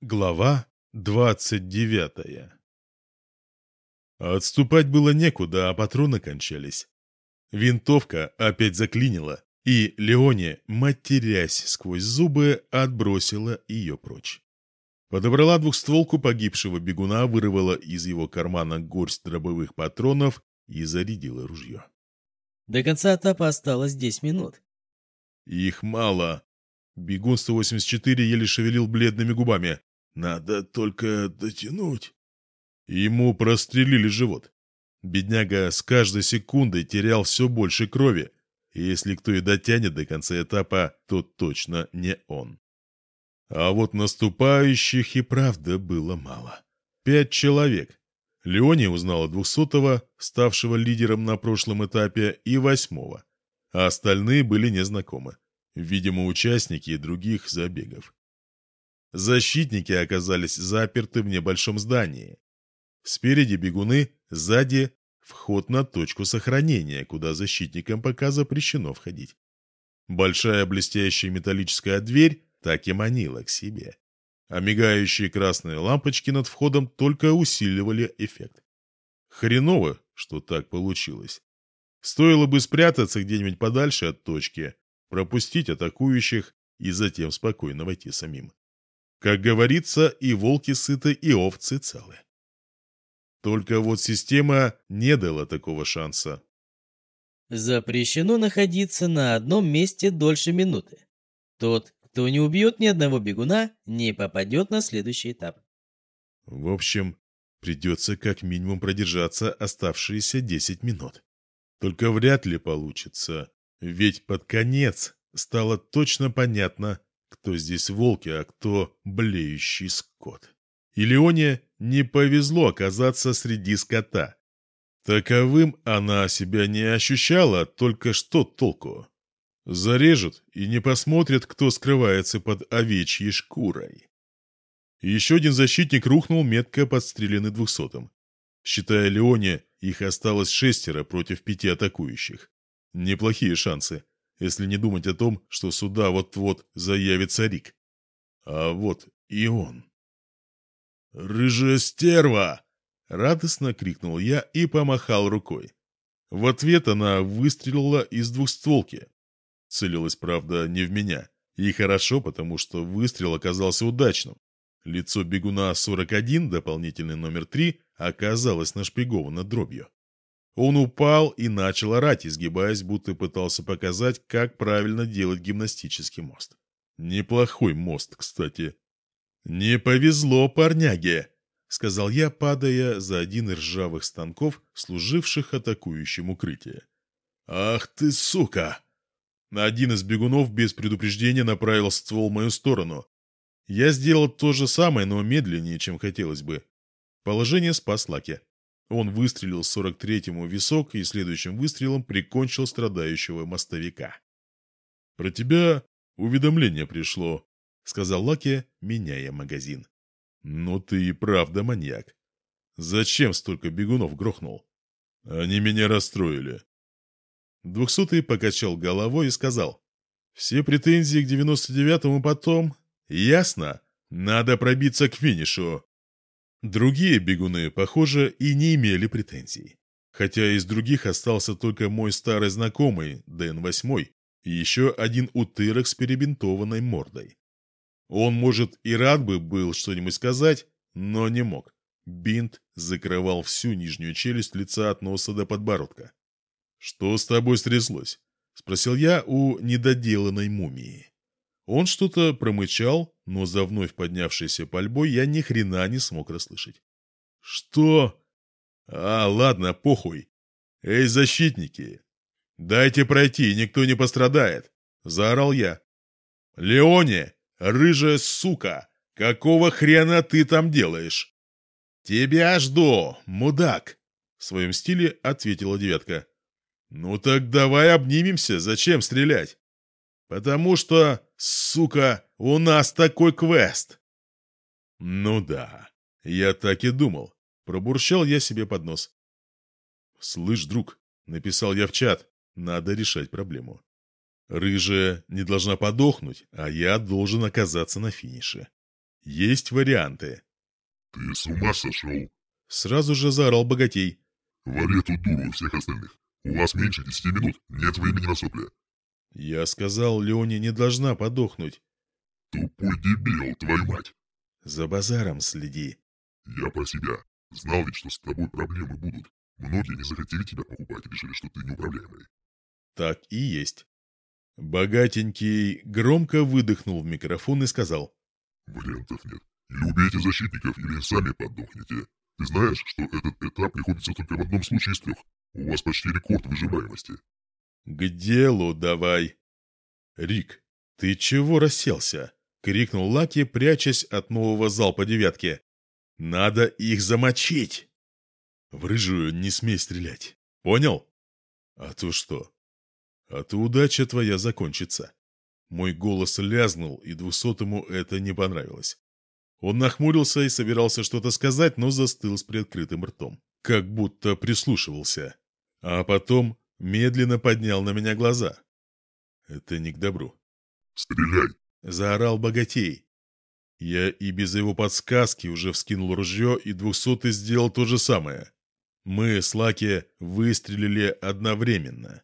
Глава двадцать девятая Отступать было некуда, а патроны кончались. Винтовка опять заклинила, и Леоне, матерясь сквозь зубы, отбросила ее прочь. Подобрала двухстволку погибшего бегуна, вырвала из его кармана горсть дробовых патронов и зарядила ружье. До конца этапа осталось десять минут. Их мало. Бегун 184 еле шевелил бледными губами. Надо только дотянуть. Ему прострелили живот. Бедняга с каждой секундой терял все больше крови. И если кто и дотянет до конца этапа, то точно не он. А вот наступающих и правда было мало. Пять человек. Леония узнала двухсотого, ставшего лидером на прошлом этапе, и восьмого. А остальные были незнакомы. Видимо, участники других забегов. Защитники оказались заперты в небольшом здании. Спереди бегуны, сзади вход на точку сохранения, куда защитникам пока запрещено входить. Большая блестящая металлическая дверь так и манила к себе. А мигающие красные лампочки над входом только усиливали эффект. Хреново, что так получилось. Стоило бы спрятаться где-нибудь подальше от точки, пропустить атакующих и затем спокойно войти самим. Как говорится, и волки сыты, и овцы целы. Только вот система не дала такого шанса. Запрещено находиться на одном месте дольше минуты. Тот, кто не убьет ни одного бегуна, не попадет на следующий этап. В общем, придется как минимум продержаться оставшиеся 10 минут. Только вряд ли получится, ведь под конец стало точно понятно, кто здесь волки, а кто блеющий скот. И Леоне не повезло оказаться среди скота. Таковым она себя не ощущала, только что толку. Зарежут и не посмотрят, кто скрывается под овечьей шкурой. Еще один защитник рухнул, метко подстреленный двухсотым. Считая Леоне, их осталось шестеро против пяти атакующих. Неплохие шансы если не думать о том, что сюда вот-вот заявится Рик. А вот и он. «Рыжая стерва!» — радостно крикнул я и помахал рукой. В ответ она выстрелила из двухстволки. Целилась, правда, не в меня. И хорошо, потому что выстрел оказался удачным. Лицо бегуна 41, дополнительный номер 3, оказалось нашпиговано дробью. Он упал и начал орать, изгибаясь, будто пытался показать, как правильно делать гимнастический мост. Неплохой мост, кстати. «Не повезло парняге», — сказал я, падая за один из ржавых станков, служивших атакующим укрытие. «Ах ты, сука!» Один из бегунов без предупреждения направил ствол в мою сторону. Я сделал то же самое, но медленнее, чем хотелось бы. Положение спас Лаки. Он выстрелил 43-му в висок и следующим выстрелом прикончил страдающего мостовика. «Про тебя уведомление пришло», — сказал Лаки, меняя магазин. «Ну ты и правда маньяк. Зачем столько бегунов грохнул? Они меня расстроили». Двухсотый покачал головой и сказал. «Все претензии к 99-му потом. Ясно. Надо пробиться к финишу. Другие бегуны, похоже, и не имели претензий. Хотя из других остался только мой старый знакомый, Дэн-8, и еще один утырок с перебинтованной мордой. Он, может, и рад бы был что-нибудь сказать, но не мог. Бинт закрывал всю нижнюю челюсть лица от носа до подбородка. «Что с тобой стряслось?» — спросил я у недоделанной мумии. Он что-то промычал, но за вновь поднявшейся пальбой я ни хрена не смог расслышать. «Что?» «А, ладно, похуй. Эй, защитники! Дайте пройти, никто не пострадает!» — заорал я. «Леоне, рыжая сука! Какого хрена ты там делаешь?» «Тебя жду, мудак!» — в своем стиле ответила девятка. «Ну так давай обнимемся, зачем стрелять?» «Потому что Сука, у нас такой квест!» «Ну да, я так и думал», — пробурчал я себе под нос. «Слышь, друг», — написал я в чат, — «надо решать проблему. Рыжая не должна подохнуть, а я должен оказаться на финише. Есть варианты. Ты с ума сошел? Сразу же заорал богатей. Вали эту дуру всех остальных. У вас меньше десяти минут, нет времени на сопли. Я сказал, Леоне не должна подохнуть. Тупой дебил, твою мать. За базаром следи. Я про себя. Знал ведь, что с тобой проблемы будут. Многие не захотели тебя покупать и решили, что ты неуправляемый. Так и есть. Богатенький громко выдохнул в микрофон и сказал. Вариантов нет. Или убейте защитников, или сами подохнете. Ты знаешь, что этот этап приходится только в одном случае из трех. У вас почти рекорд выживаемости. К делу давай. Рик, ты чего расселся? Крикнул Лаки, прячась от нового залпа девятки. Надо их замочить. В рыжую не смей стрелять. Понял? А то что? А то удача твоя закончится. Мой голос лязнул, и двухсотому это не понравилось. Он нахмурился и собирался что-то сказать, но застыл с приоткрытым ртом, как будто прислушивался. А потом медленно поднял на меня глаза. Это не к добру. «Стреляй!» — заорал богатей. Я и без его подсказки уже вскинул ружье, и двухсотый сделал то же самое. Мы с Лаки выстрелили одновременно.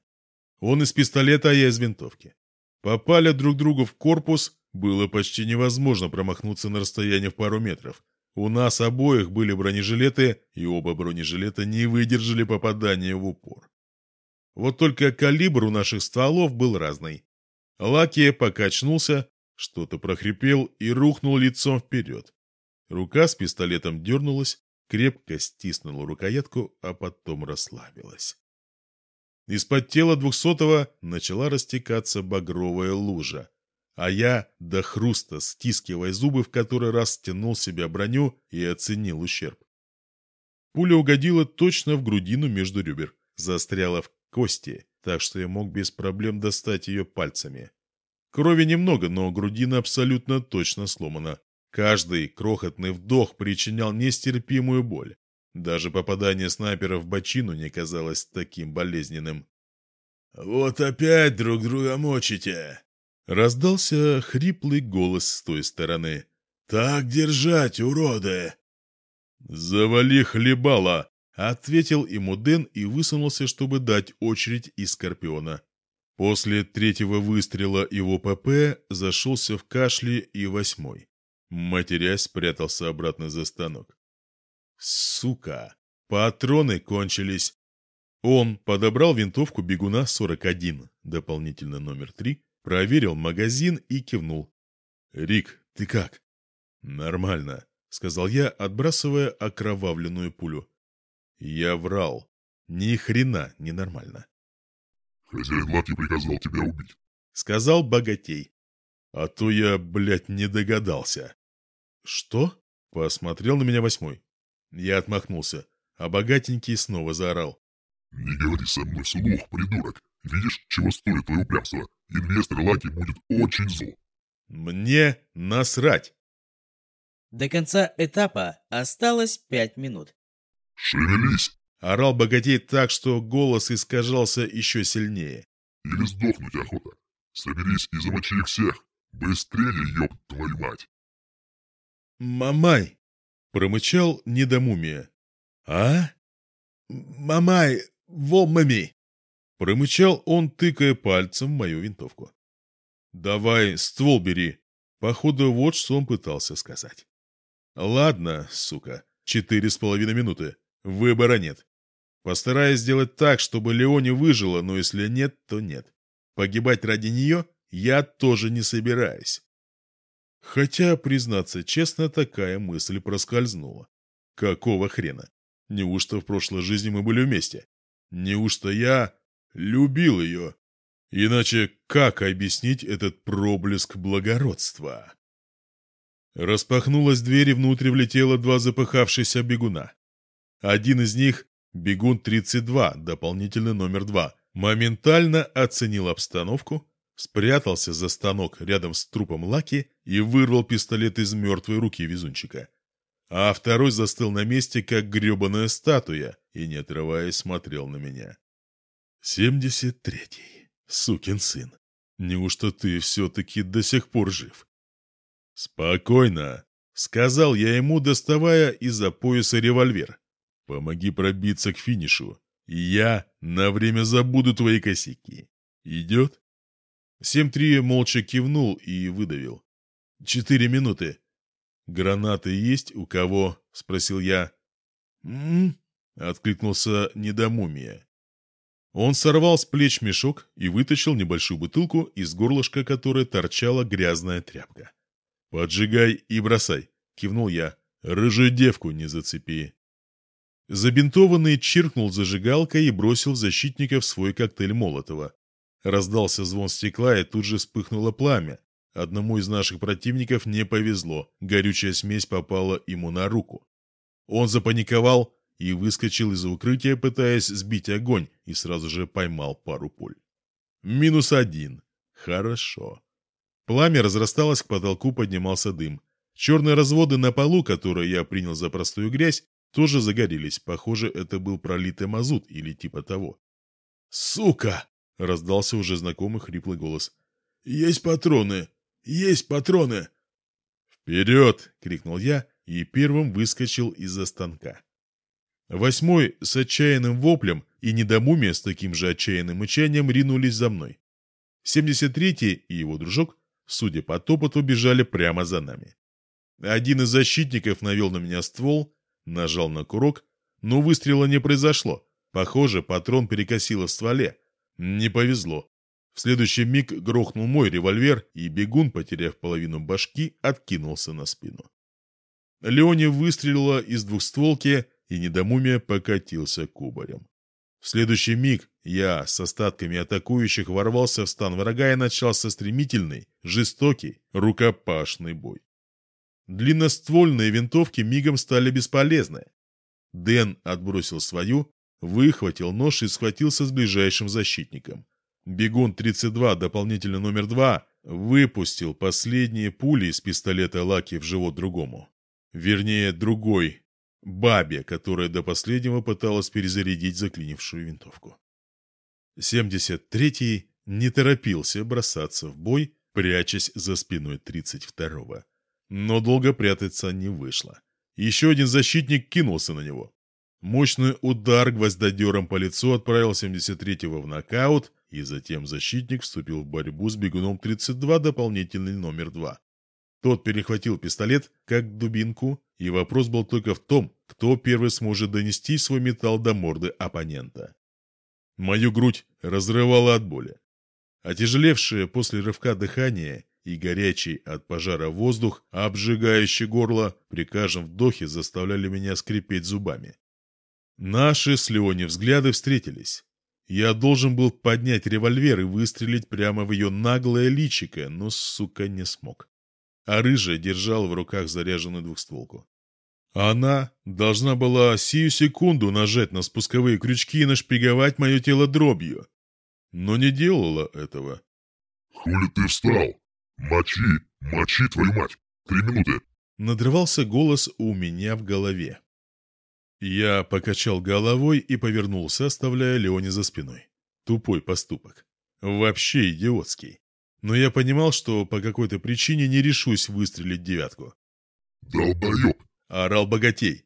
Он из пистолета, а я из винтовки. Попали друг другу в корпус, было почти невозможно промахнуться на расстояние в пару метров. У нас обоих были бронежилеты, и оба бронежилета не выдержали попадания в упор. Вот только калибр у наших стволов был разный. Лаки покачнулся, что-то прохрипел и рухнул лицом вперед. Рука с пистолетом дернулась, крепко стиснула рукоятку, а потом расслабилась. Из-под тела двухсотого начала растекаться багровая лужа, а я до хруста, стискивая зубы, в который раз стянул себе броню и оценил ущерб. Пуля угодила точно в грудину между ребер, застряла в кости, так что я мог без проблем достать ее пальцами. Крови немного, но грудина абсолютно точно сломана. Каждый крохотный вдох причинял нестерпимую боль. Даже попадание снайпера в бочину не казалось таким болезненным. «Вот опять друг друга мочите!» Раздался хриплый голос с той стороны. «Так держать, уроды!» «Завали хлебала!» — ответил ему Дэн и высунулся, чтобы дать очередь из Скорпиона. После третьего выстрела его ПП зашелся в кашле и восьмой. Матерясь, спрятался обратно за станок. Сука! Патроны кончились. Он подобрал винтовку бегуна 41, дополнительно номер 3, проверил магазин и кивнул. «Рик, ты как?» «Нормально», — сказал я, отбрасывая окровавленную пулю. Я врал. Ни хрена не нормально. «Хозяин лавки приказал тебя убить», — сказал богатей. «А то я, блядь, не догадался». «Что?» — посмотрел на меня восьмой. Я отмахнулся, а богатенький снова заорал. «Не говори со мной вслух, придурок. Видишь, чего стоит твое упрямство? Инвестор Лаки будет очень зол». «Мне насрать!» До конца этапа осталось пять минут. «Шевелись!» Орал богатей так, что голос искажался еще сильнее. «Или сдохнуть охота. Соберись и замочи их всех. Быстрее, ёб твою мать!» «Мамай!» — промычал недомумия. «А? Мамай, вомами!» — промычал он, тыкая пальцем в мою винтовку. «Давай, ствол бери!» Походу, вот что он пытался сказать. «Ладно, сука, четыре с половиной минуты. Выбора нет. Постараюсь сделать так, чтобы Леоне выжила, но если нет, то нет. Погибать ради нее я тоже не собираюсь. Хотя, признаться честно, такая мысль проскользнула. Какого хрена? Неужто в прошлой жизни мы были вместе? Неужто я любил ее? Иначе как объяснить этот проблеск благородства? Распахнулась дверь, и внутрь влетело два запыхавшихся бегуна. Один из них Бегун-32, дополнительный номер 2, моментально оценил обстановку, спрятался за станок рядом с трупом Лаки и вырвал пистолет из мертвой руки везунчика. А второй застыл на месте, как гребаная статуя, и, не отрываясь, смотрел на меня. «Семьдесят третий. Сукин сын. Неужто ты все-таки до сих пор жив?» «Спокойно», Сказал я ему, доставая из-за пояса револьвер. Помоги пробиться к финишу, и я на время забуду твои косяки. Идет? 7-3 молча кивнул и выдавил. Четыре минуты. Гранаты есть у кого? Спросил я. «М-м-м», откликнулся недомумия. Он сорвал с плеч мешок и вытащил небольшую бутылку, из горлышка которой торчала грязная тряпка. «Поджигай и бросай», — кивнул я. «Рыжую девку не зацепи». Забинтованный чиркнул зажигалкой и бросил защитников свой коктейль Молотова. Раздался звон стекла, и тут же вспыхнуло пламя. Одному из наших противников не повезло, горючая смесь попала ему на руку. Он запаниковал и выскочил из укрытия, пытаясь сбить огонь, и сразу же поймал пару пуль. Минус один. Хорошо. Пламя разрасталось, к потолку поднимался дым. Черные разводы на полу, которые я принял за простую грязь, тоже загорелись. Похоже, это был пролитый мазут или типа того. «Сука!» — раздался уже знакомый хриплый голос. «Есть патроны! Есть патроны!» «Вперед!» — крикнул я и первым выскочил из-за станка. Восьмой с отчаянным воплем и недомумие с таким же отчаянным мычанием ринулись за мной. 73-й и его дружок, судя по топоту, бежали прямо за нами. Один из защитников навел на меня ствол, нажал на курок, но выстрела не произошло. Похоже, патрон перекосило в стволе. Не повезло. В следующий миг грохнул мой револьвер, и бегун, потеряв половину башки, откинулся на спину. Леони выстрелила из двухстволки, и недомумия покатился кубарем. В следующий миг я с остатками атакующих ворвался в стан врага и начался стремительный, жестокий, рукопашный бой. Длинноствольные винтовки мигом стали бесполезны. Дэн отбросил свою, выхватил нож и схватился с ближайшим защитником. Бегун 32, дополнительно номер 2, выпустил последние пули из пистолета Лаки в живот другому. Вернее, другой, бабе, которая до последнего пыталась перезарядить заклинившую винтовку. 73-й не торопился бросаться в бой, прячась за спиной 32-го. Но долго прятаться не вышло. Еще один защитник кинулся на него. Мощный удар гвоздодером по лицу отправил 73-го в нокаут, и затем защитник вступил в борьбу с бегуном 32 дополнительный номер 2. Тот перехватил пистолет, как дубинку, и вопрос был только в том, кто первый сможет донести свой металл до морды оппонента. Мою грудь разрывало от боли. Отяжелевшее после рывка дыхание и горячий от пожара воздух, обжигающий горло, при каждом вдохе заставляли меня скрипеть зубами. Наши с Леони взгляды встретились. Я должен был поднять револьвер и выстрелить прямо в ее наглое личико, но, сука, не смог а рыжая держала в руках заряженную двухстволку. Она должна была сию секунду нажать на спусковые крючки и нашпиговать мое тело дробью, но не делала этого. «Хули ты встал? Мочи, мочи, твою мать! Три минуты!» Надрывался голос у меня в голове. Я покачал головой и повернулся, оставляя Леоне за спиной. Тупой поступок. Вообще идиотский но я понимал, что по какой-то причине не решусь выстрелить девятку. «Долбоеб!» — орал богатей.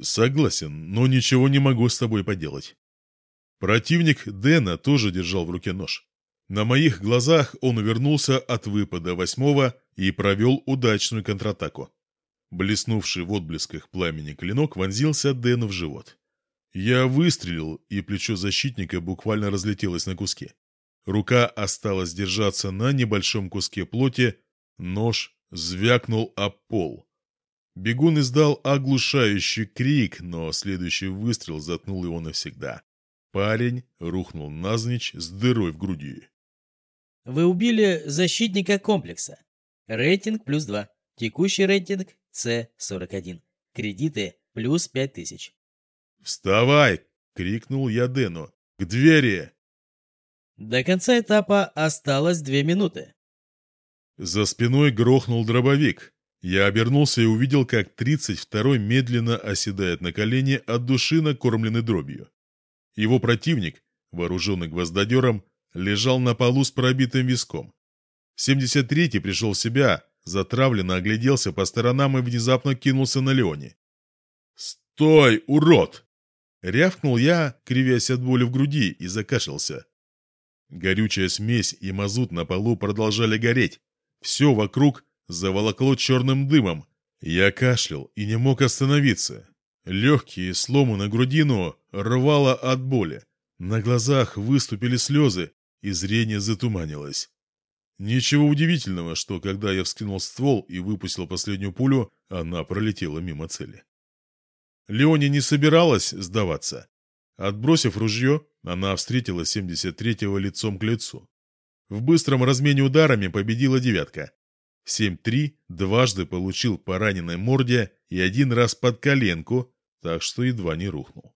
«Согласен, но ничего не могу с тобой поделать». Противник Дэна тоже держал в руке нож. На моих глазах он увернулся от выпада восьмого и провел удачную контратаку. Блеснувший в отблесках пламени клинок вонзился Дэну в живот. Я выстрелил, и плечо защитника буквально разлетелось на куски. Рука осталась держаться на небольшом куске плоти, нож звякнул о пол. Бегун издал оглушающий крик, но следующий выстрел заткнул его навсегда. Парень рухнул навзничь с дырой в груди. Вы убили защитника комплекса. Рейтинг плюс 2. Текущий рейтинг С-41. Кредиты плюс 5000. «Вставай!» — крикнул я Дэну. «К двери!» До конца этапа осталось две минуты. За спиной грохнул дробовик. Я обернулся и увидел, как 32-й медленно оседает на колени от души накормленный дробью. Его противник, вооруженный гвоздодером, лежал на полу с пробитым виском. 73-й пришел в себя, затравленно огляделся по сторонам и внезапно кинулся на Леоне. «Стой, урод!» Рявкнул я, кривясь от боли в груди, и закашлялся. Горючая смесь и мазут на полу продолжали гореть. Все вокруг заволокло черным дымом. Я кашлял и не мог остановиться. Легкие сломы на грудину рвало от боли. На глазах выступили слезы, и зрение затуманилось. Ничего удивительного, что когда я вскинул ствол и выпустил последнюю пулю, она пролетела мимо цели. Леоне не собиралась сдаваться. Отбросив ружье, она встретила 73-го лицом к лицу. В быстром размене ударами победила девятка. 7-3 дважды получил по раненой морде и один раз под коленку, так что едва не рухнул.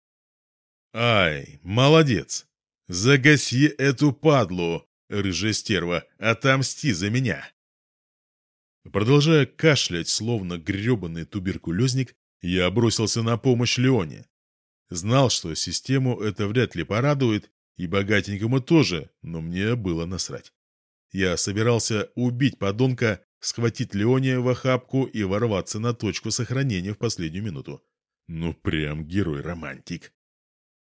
«Ай, молодец! Загаси эту падлу, рыжая стерва, отомсти за меня!» Продолжая кашлять, словно гребаный туберкулезник, я бросился на помощь Леоне. Знал, что систему это вряд ли порадует, и богатенькому тоже, но мне было насрать. Я собирался убить подонка, схватить Леоне в охапку и ворваться на точку сохранения в последнюю минуту. Ну, прям герой-романтик.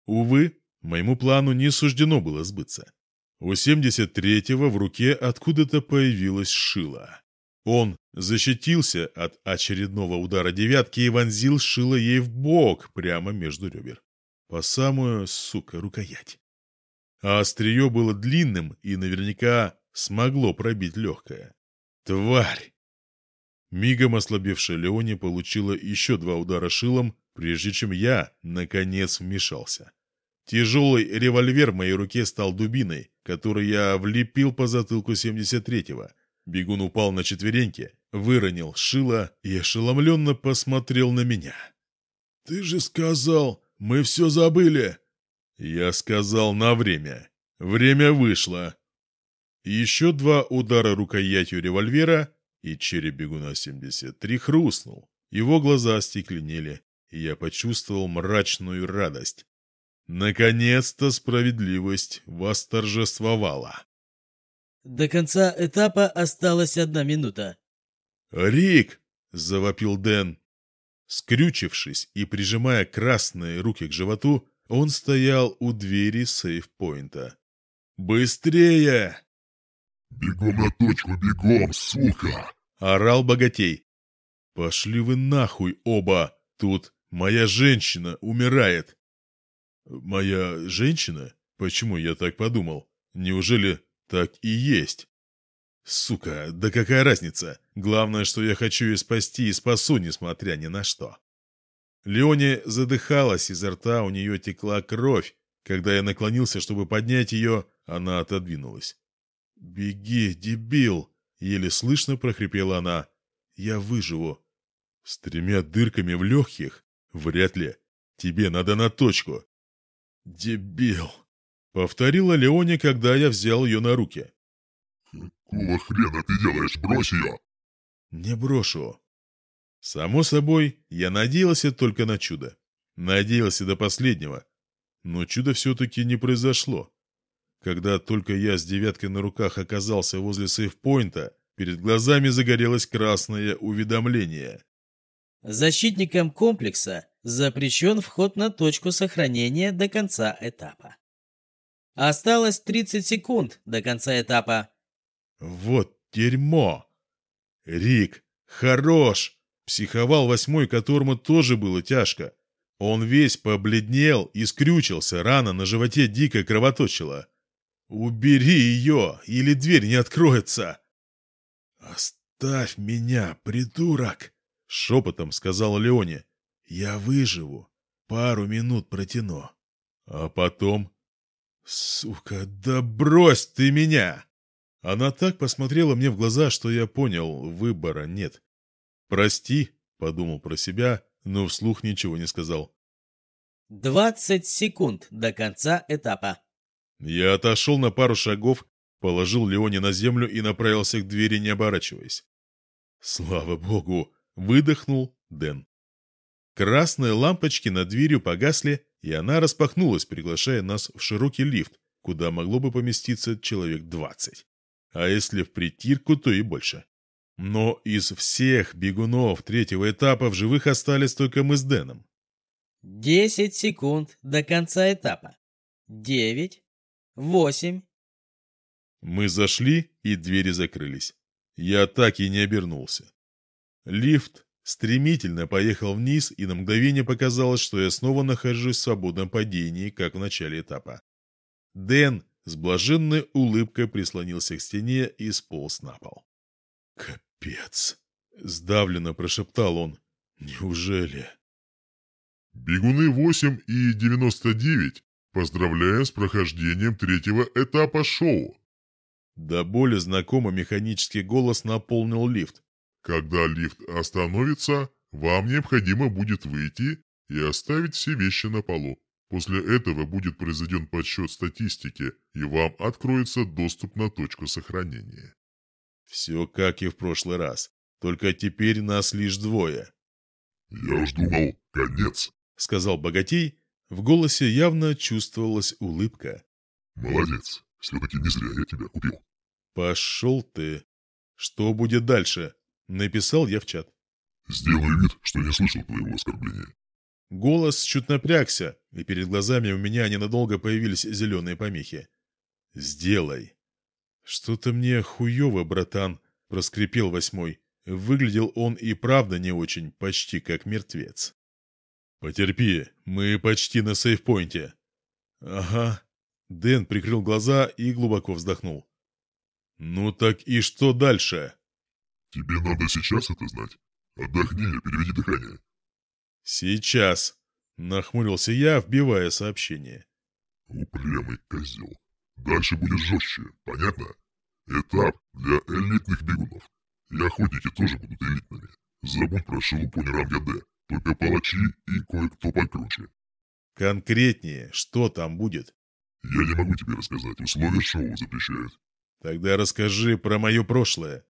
Увы, моему плану не суждено было сбыться. У 73-го в руке откуда-то появилась шила. Он защитился от очередного удара девятки и вонзил шило ей в бок, прямо между ребер. По самую, сука, рукоять. А острие было длинным и наверняка смогло пробить легкое. Тварь! Мигом ослабевшая Леони получила еще два удара шилом, прежде чем я, наконец, вмешался. Тяжелый револьвер в моей руке стал дубиной, которую я влепил по затылку 73-го, Бегун упал на четвереньки, выронил шило и ошеломленно посмотрел на меня. «Ты же сказал, мы все забыли!» Я сказал на время. Время вышло. Еще два удара рукоятью револьвера, и череп бегуна 73 хрустнул. Его глаза остекленели, и я почувствовал мрачную радость. Наконец-то справедливость восторжествовала. До конца этапа осталась одна минута. «Рик!» — завопил Дэн. Скрючившись и прижимая красные руки к животу, он стоял у двери сейфпоинта. «Быстрее!» «Бегом на точку, бегом, сука!» — орал богатей. «Пошли вы нахуй оба! Тут моя женщина умирает!» «Моя женщина? Почему я так подумал? Неужели так и есть. Сука, да какая разница? Главное, что я хочу ее спасти и спасу, несмотря ни на что. Леоне задыхалась, изо рта у нее текла кровь. Когда я наклонился, чтобы поднять ее, она отодвинулась. «Беги, дебил!» — еле слышно прохрипела она. «Я выживу». «С тремя дырками в легких? Вряд ли. Тебе надо на точку». «Дебил!» Повторила Леоне, когда я взял ее на руки. «Какого хрена ты делаешь? Брось ее!» «Не брошу». Само собой, я надеялся только на чудо. Надеялся до последнего. Но чудо все-таки не произошло. Когда только я с девяткой на руках оказался возле сейфпоинта, перед глазами загорелось красное уведомление. Защитникам комплекса запрещен вход на точку сохранения до конца этапа. Осталось 30 секунд до конца этапа. Вот дерьмо! Рик, хорош! Психовал восьмой, которому тоже было тяжко. Он весь побледнел и скрючился, рана на животе дико кровоточила. «Убери ее, или дверь не откроется!» «Оставь меня, придурок!» — шепотом сказал Леоне. «Я выживу. Пару минут протяну. А потом «Сука, да брось ты меня!» Она так посмотрела мне в глаза, что я понял, выбора нет. «Прости», — подумал про себя, но вслух ничего не сказал. «Двадцать секунд до конца этапа». Я отошел на пару шагов, положил Леоне на землю и направился к двери, не оборачиваясь. «Слава богу!» — выдохнул Дэн. Красные лампочки над дверью погасли, и она распахнулась, приглашая нас в широкий лифт, куда могло бы поместиться человек двадцать. А если в притирку, то и больше. Но из всех бегунов третьего этапа в живых остались только мы с Дэном. Десять секунд до конца этапа. Девять. Восемь. Мы зашли, и двери закрылись. Я так и не обернулся. Лифт стремительно поехал вниз, и на мгновение показалось, что я снова нахожусь в свободном падении, как в начале этапа. Дэн с блаженной улыбкой прислонился к стене и сполз на пол. «Капец!» — сдавленно прошептал он. «Неужели?» Бегуны 8 и 99 поздравляем с прохождением третьего этапа шоу. До боли знакомый механический голос наполнил лифт. Когда лифт остановится, вам необходимо будет выйти и оставить все вещи на полу. После этого будет произведен подсчет статистики, и вам откроется доступ на точку сохранения. Все как и в прошлый раз, только теперь нас лишь двое. «Я уж думал, конец», — сказал богатей. В голосе явно чувствовалась улыбка. «Молодец, все-таки не зря я тебя купил». «Пошел ты. Что будет дальше?» — написал я в чат. «Сделаю вид, что не слышал твоего оскорбления». Голос чуть напрягся, и перед глазами у меня ненадолго появились зеленые помехи. «Сделай». «Что-то мне хуево, братан», — проскрипел восьмой. Выглядел он и правда не очень, почти как мертвец. «Потерпи, мы почти на сейфпоинте». «Ага». Дэн прикрыл глаза и глубоко вздохнул. «Ну так и что дальше?» «Тебе надо сейчас это знать. Отдохни и переведи дыхание». «Сейчас», — нахмурился я, вбивая сообщение. «Упрямый козел. Дальше будет жестче, понятно? Этап для элитных бегунов. И охотники тоже будут элитными. Забудь про шелупонь ранга Д. Только палачи и кое-кто покруче. Конкретнее, что там будет? Я не могу тебе рассказать, условия шоу запрещают. Тогда расскажи про мое прошлое.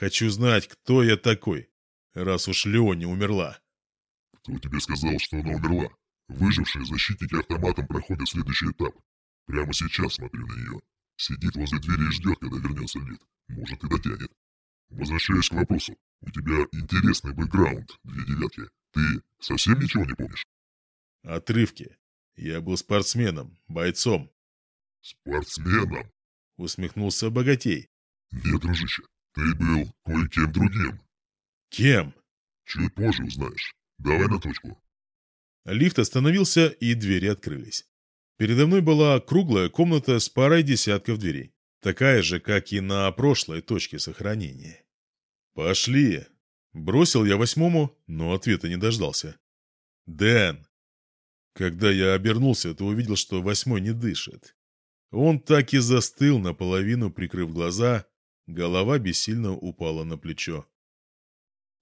Хочу знать, кто я такой, раз уж Леони умерла. Кто тебе сказал, что она умерла? Выжившие защитники автоматом проходят следующий этап. Прямо сейчас смотрю на нее. Сидит возле двери и ждет, когда вернется Лид. Может и дотянет. Возвращаясь к вопросу. У тебя интересный бэкграунд, две девятки. Ты совсем ничего не помнишь? Отрывки. Я был спортсменом, бойцом. Спортсменом? Усмехнулся богатей. Нет, дружище, ты был кое-кем другим. Кем? Чуть позже узнаешь. Давай на точку. Лифт остановился, и двери открылись. Передо мной была круглая комната с парой десятков дверей. Такая же, как и на прошлой точке сохранения. «Пошли!» Бросил я восьмому, но ответа не дождался. «Дэн!» Когда я обернулся, то увидел, что восьмой не дышит. Он так и застыл, наполовину прикрыв глаза, голова бессильно упала на плечо.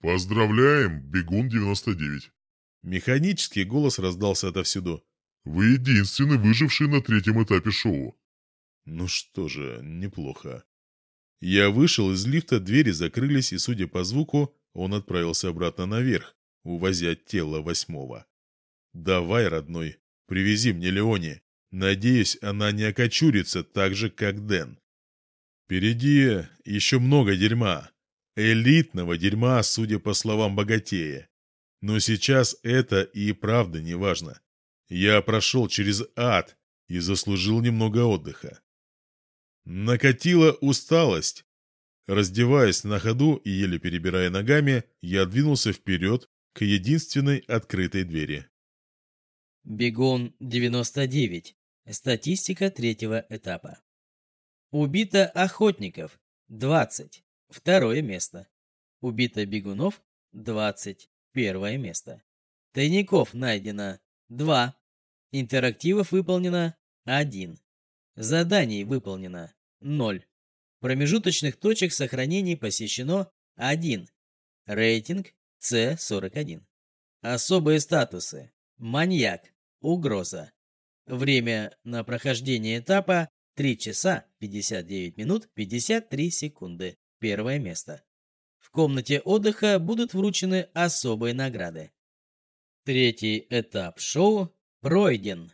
«Поздравляем, бегун 99!» Механический голос раздался отовсюду. «Вы единственный выживший на третьем этапе шоу». Ну что же, неплохо. Я вышел из лифта, двери закрылись, и, судя по звуку, он отправился обратно наверх, увозя тело восьмого. «Давай, родной, привези мне Леони. Надеюсь, она не окочурится так же, как Дэн. Впереди еще много дерьма. Элитного дерьма, судя по словам богатея. Но сейчас это и правда не важно. Я прошел через ад и заслужил немного отдыха. Накатила усталость, Раздеваясь на ходу и еле перебирая ногами, я двинулся вперед к единственной открытой двери. Бегун 99. Статистика третьего этапа. Убито охотников 20. Второе место. Убито бегунов 20. Первое место. Тайников найдено 2. Интерактивов выполнено 1. Заданий выполнено 0. Промежуточных точек сохранений посещено 1. Рейтинг С41. Особые статусы. Маньяк. Угроза. Время на прохождение этапа 3 часа 59 минут 53 секунды. Первое место. В комнате отдыха будут вручены особые награды. Третий этап шоу пройден.